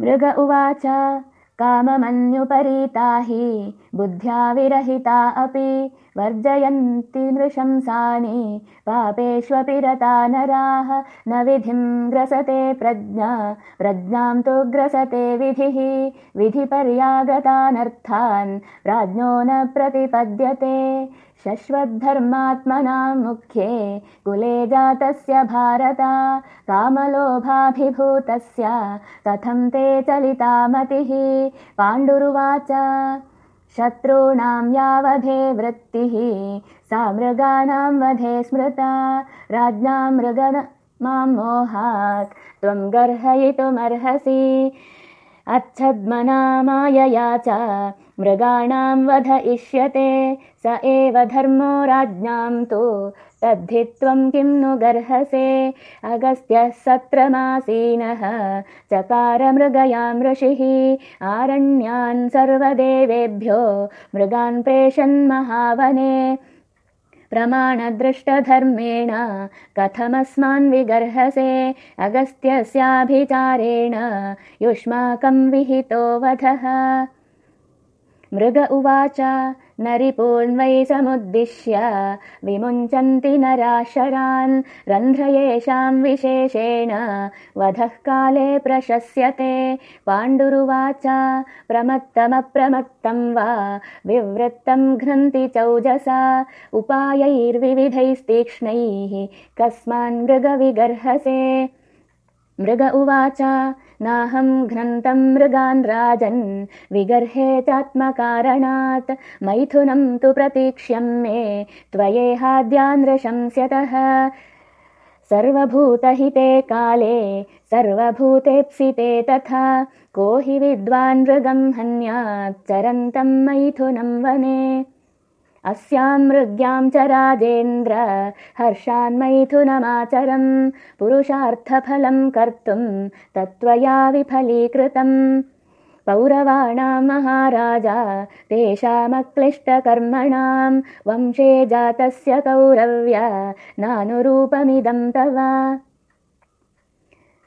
मृग उवाच। काममन्युपरीता हि बुद्ध्या विरहिता अपि। वर्जयन्ति नृशंसानि पापेष्वपि रता नराः। न विधिं ग्रसते प्रज्ञा प्रज्ञां तु ग्रसते विधिः। विधिपर्यागतानर्थान् प्राज्ञो न प्रतिपद्यते शश्वद्धर्मात्मनां मुख्ये कुले जातस्य भारता कामलोभाभिभूतस्य कथं ते चलिता मतिः पाण्डुरुवाच शत्रूणां यावधे वृत्तिः सा मृगाणां वधे स्मृता राज्ञां मृग मां मोहात् त्वं गर्हयितुमर्हसि। अच्छद्मनामायया च मृगाणां वध इष्यते स एव धर्मो राज्ञां तु। तद्धि त्वं किं नु गर्हसे अगस्त्यः सत्रमासीनः। चकारमृगयां ऋषिः आरण्यान् सर्वदेवेभ्यो मृगान् प्रेषन्महावने प्रमाणदृष्टधर्मेण कथमस्मान् विगर्हसे अगस्त्यस्याभिचारेण युष्माकं विहितो वधः मृग उवाच नरिपूर्न्वै समुद्दिश्य विमुञ्चन्ति नराशरान् रन्ध्रयेषां विशेषेण वधः काले प्रशस्यते। पाण्डुरुवाच प्रमत्तमप्रमत्तं वा विवृत्तं घ्नन्ति चौजसा उपायैर्विविधैस्तीक्ष्णैः कस्मान् मृगविगर्हसे मृग उवाच। नाहं घ्नन्तं मृगान् राजन्। विगर्हे चात्मकारणात्। मैथुनं तु प्रतीक्ष्यं मे। त्वयेहाद्यानृशंस्यतः सर्वभूतहिते काले। सर्वभूतेप्सिते तथा। को हि विद्वान् मृगं हन्याच्चरन्तं मैथुनं वने अस्यां मृग्यां च राजेन्द्र हर्षान्मैथुनमाचरम् पुरुषार्थफलं कर्तुं तत्त्वया विफलीकृतम्। पौरवाणां महाराजा तेषामक्लिष्टकर्मणां वंशे जातस्य कौरव्य नानुरूपमिदं तव